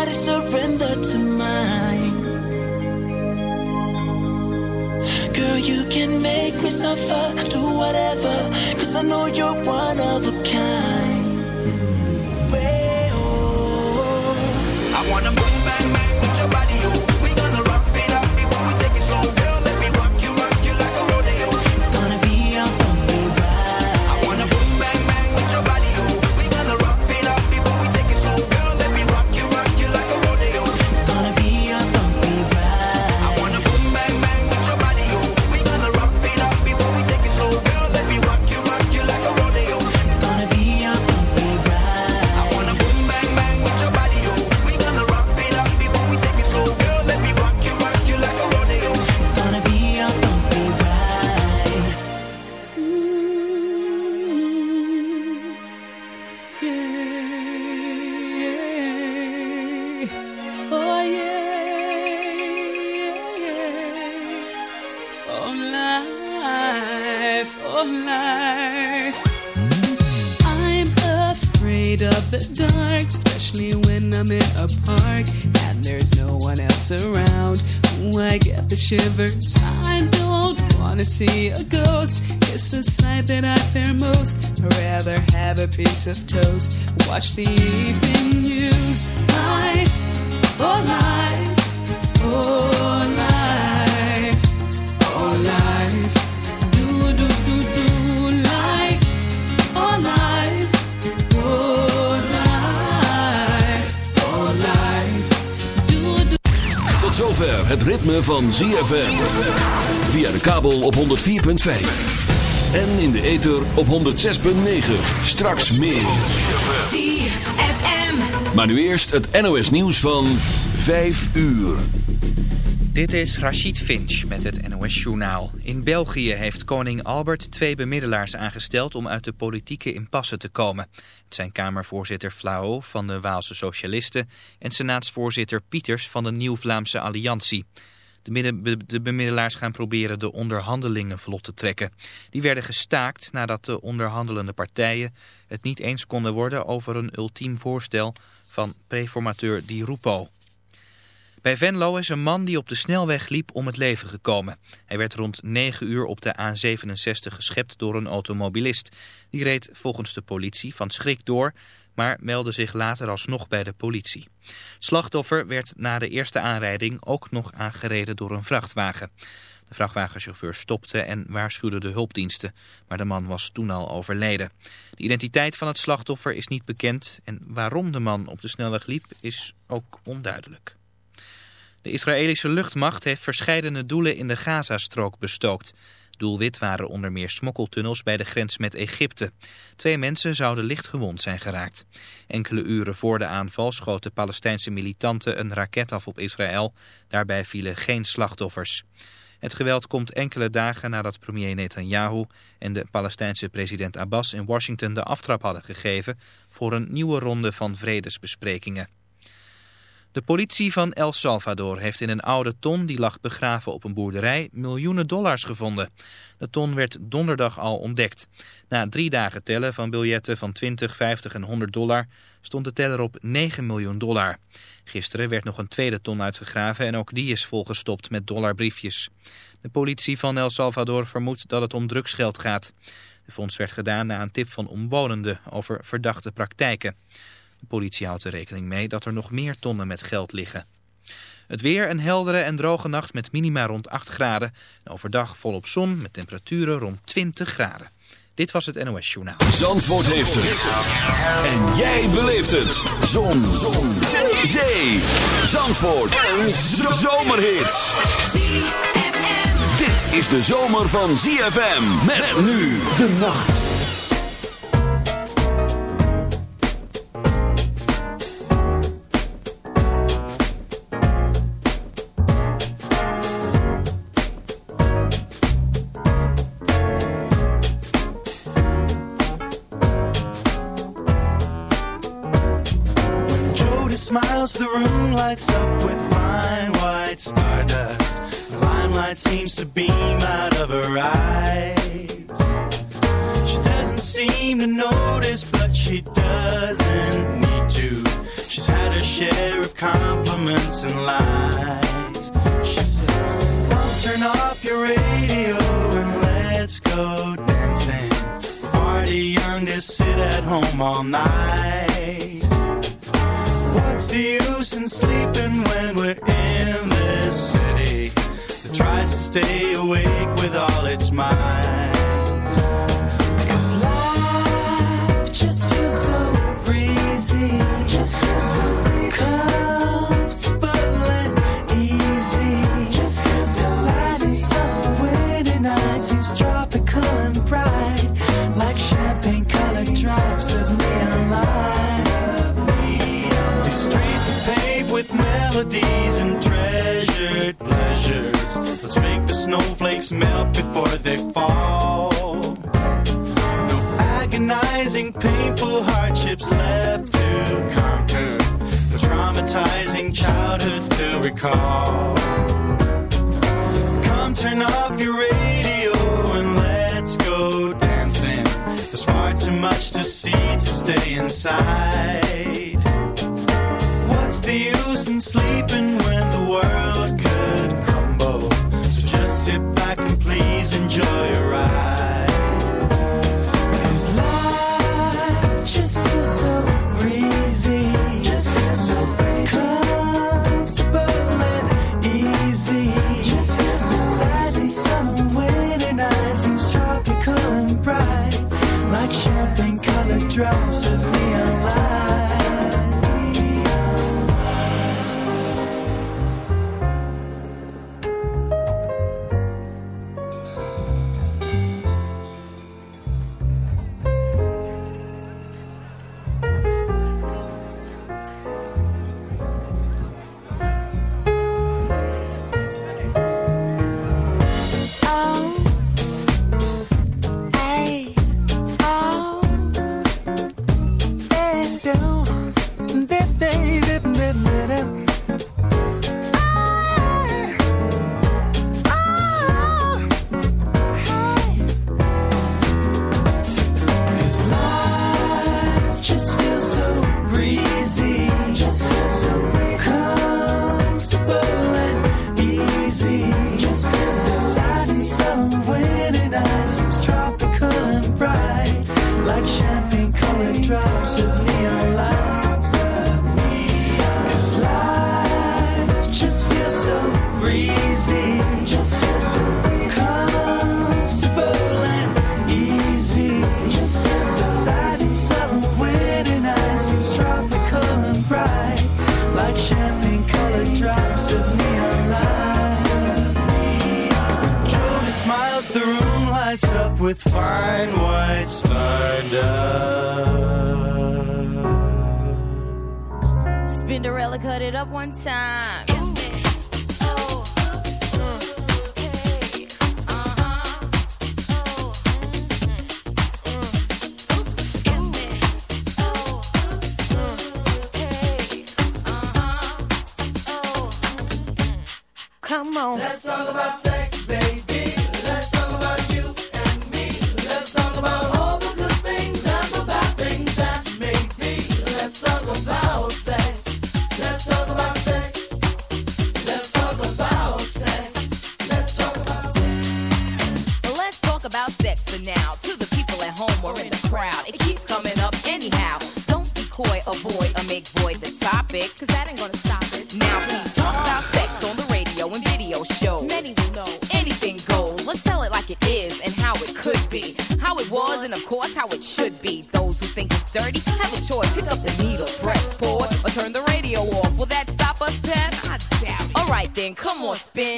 body surrender to mine. Girl, you can make me suffer, do whatever, cause I know you're one of a piece of toast. Watch the evening news. Life, oh life, oh life, oh life. Do do do do life, oh life, oh life, oh life. Do do. Tot zover het ritme van ZFM. Via de kabel op 104.5. En in de ether op 106.9. Straks meer. ZFM. Maar nu eerst het NOS nieuws van 5 uur. Dit is Rachid Finch met het NOS-journaal. In België heeft koning Albert twee bemiddelaars aangesteld om uit de politieke impasse te komen. Het zijn Kamervoorzitter Flao van de Waalse Socialisten en Senaatsvoorzitter Pieters van de Nieuw-Vlaamse Alliantie. De, bemiddelaars gaan proberen de onderhandelingen vlot te trekken. Die werden gestaakt nadat de onderhandelende partijen het niet eens konden worden over een ultiem voorstel van preformateur Di Rupo. Bij Venlo is een man die op de snelweg liep om het leven gekomen. Hij werd rond 9 uur op de A67 geschept door een automobilist. Die reed volgens de politie van schrik door, maar meldde zich later alsnog bij de politie. Het slachtoffer werd na de eerste aanrijding ook nog aangereden door een vrachtwagen. De vrachtwagenchauffeur stopte en waarschuwde de hulpdiensten, maar de man was toen al overleden. De identiteit van het slachtoffer is niet bekend en waarom de man op de snelweg liep is ook onduidelijk. De Israëlische luchtmacht heeft verscheidene doelen in de Gazastrook bestookt. Doelwit waren onder meer smokkeltunnels bij de grens met Egypte. Twee mensen zouden licht gewond zijn geraakt. Enkele uren voor de aanval schoten Palestijnse militanten een raket af op Israël. Daarbij vielen geen slachtoffers. Het geweld komt enkele dagen nadat premier Netanyahu en de Palestijnse president Abbas in Washington de aftrap hadden gegeven voor een nieuwe ronde van vredesbesprekingen. De politie van El Salvador heeft in een oude ton die lag begraven op een boerderij miljoenen dollars gevonden. De ton werd donderdag al ontdekt. Na drie dagen tellen van biljetten van 20, 50 en 100 dollar stond de teller op 9 miljoen dollar. Gisteren werd nog een tweede ton uitgegraven en ook die is volgestopt met dollarbriefjes. De politie van El Salvador vermoedt dat het om drugsgeld gaat. De fonds werd gedaan na een tip van omwonenden over verdachte praktijken. De politie houdt er rekening mee dat er nog meer tonnen met geld liggen. Het weer een heldere en droge nacht met minima rond 8 graden. En overdag volop zon met temperaturen rond 20 graden. Dit was het NOS Journaal. Zandvoort heeft het. En jij beleeft het. Zon. Zon. Zee. Zandvoort. Een zomerhit. Dit is de zomer van ZFM. Met nu de nacht. room lights up with my white stardust. The limelight seems to beam out of her eyes. She doesn't seem to notice, but she doesn't need to. She's had her share of compliments and lies. She says, Mom, turn off your radio and let's go dancing. We're far too young to sit at home all night. What's the use in sleeping when we're in this city that tries to stay awake with all its might? Life just feels so breezy, just feels so breezy. Come.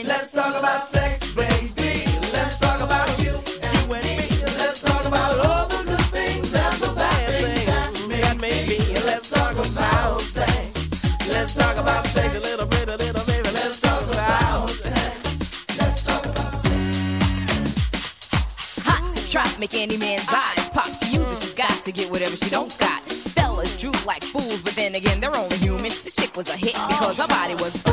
Let's talk about sex, baby. Let's talk about you and, you and me. me. Let's talk about all the good things and the bad things that may be. Let's talk about sex. Let's talk about sex. A little bit, a little baby. Let's talk about sex. Let's talk about sex. Hot to try, make any man's eyes pop. She uses, she got to get whatever she don't got. Fellas droop like fools, but then again, they're only human. The chick was a hit because her body was booming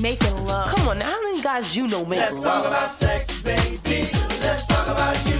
Making love. Come on, now, how many guys you know make Let's love? talk about sex, baby. Let's talk about you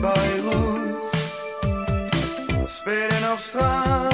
Beirut. Spelen op straat,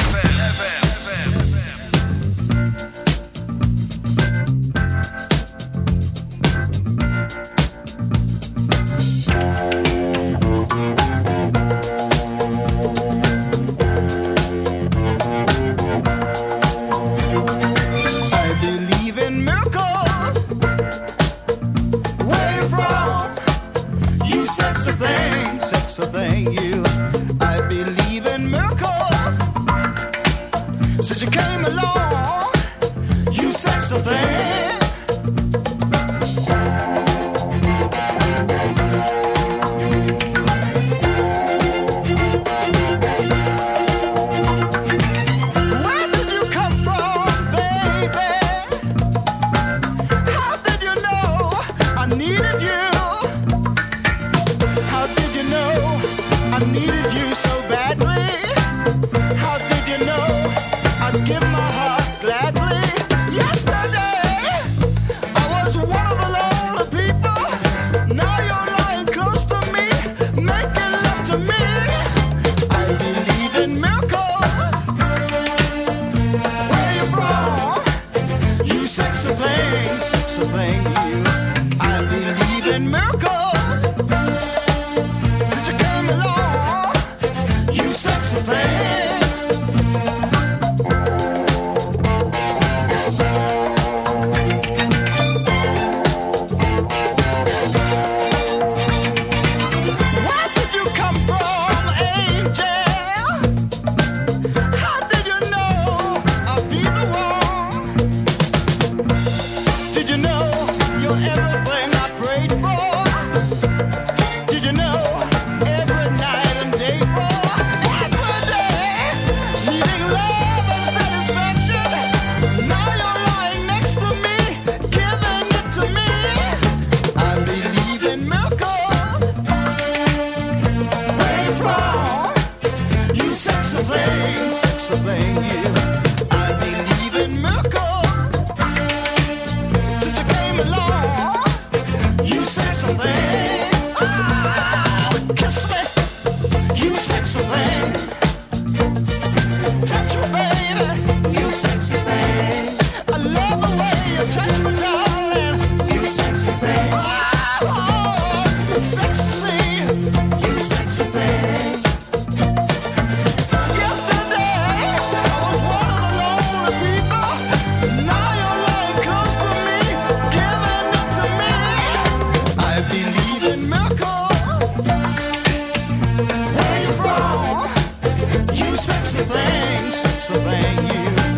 surveying you.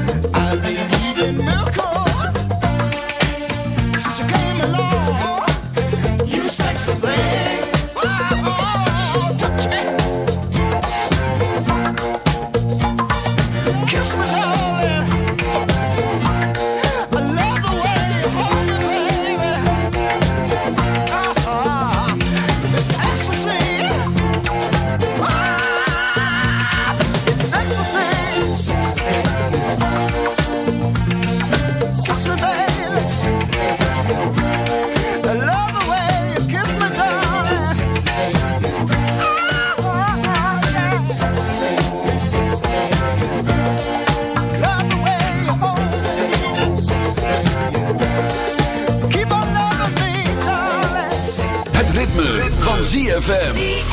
ZFM.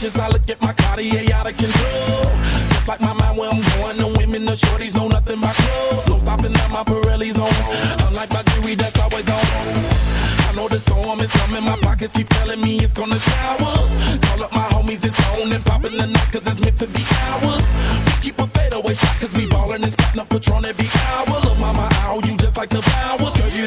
watches. I look at my Cartier out of control. Just like my mind where I'm going. The women, the shorties know nothing but clothes. No stopping at my Pirelli's on. Unlike my jewelry that's always on. I know the storm is coming. My pockets keep telling me it's gonna shower. Call up my homies, it's on and popping the night cause it's meant to be ours. We keep a fadeaway shot cause we ballin' this partner Patron every hour. Look, mama, how you just like the flowers. Girl, you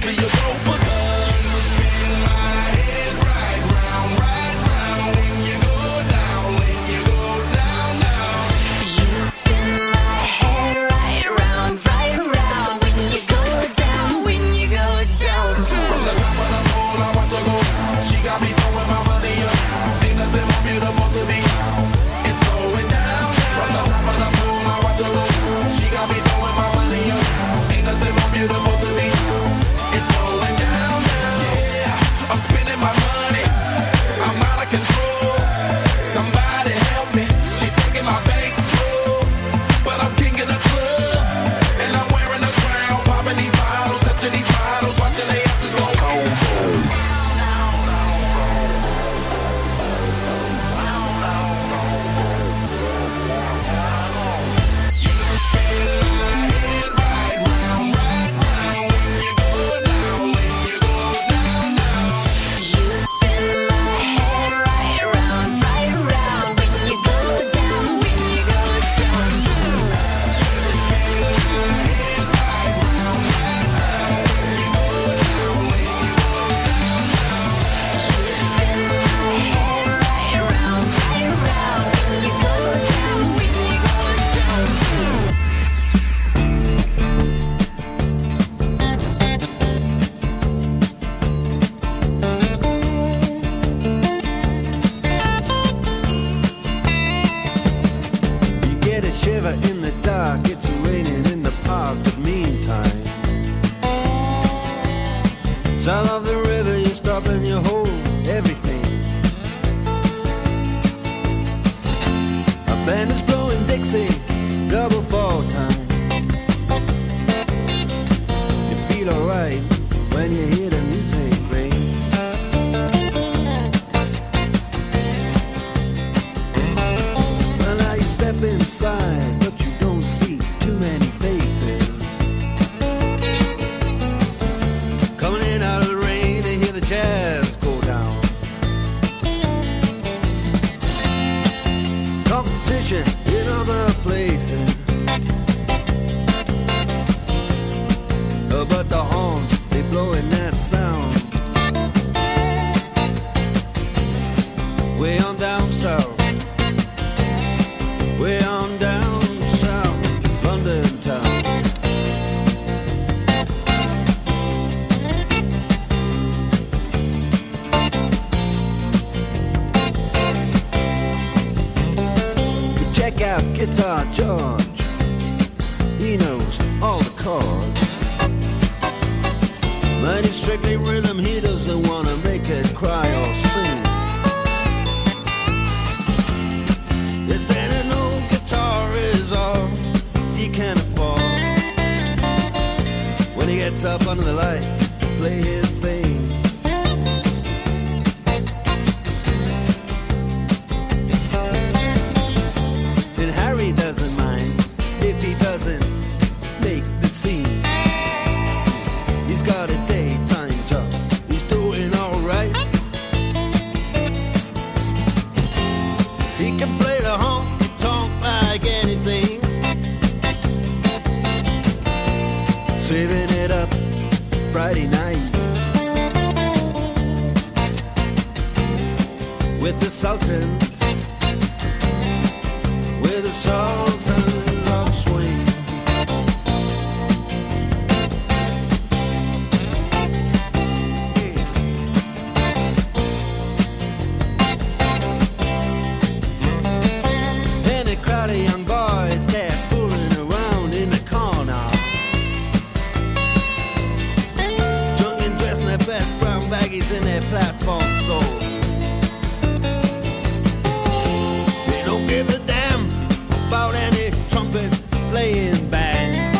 playing band.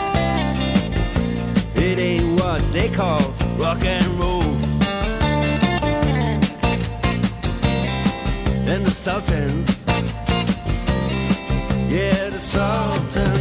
It ain't what they call rock and roll. And the Sultans, yeah, the Sultans.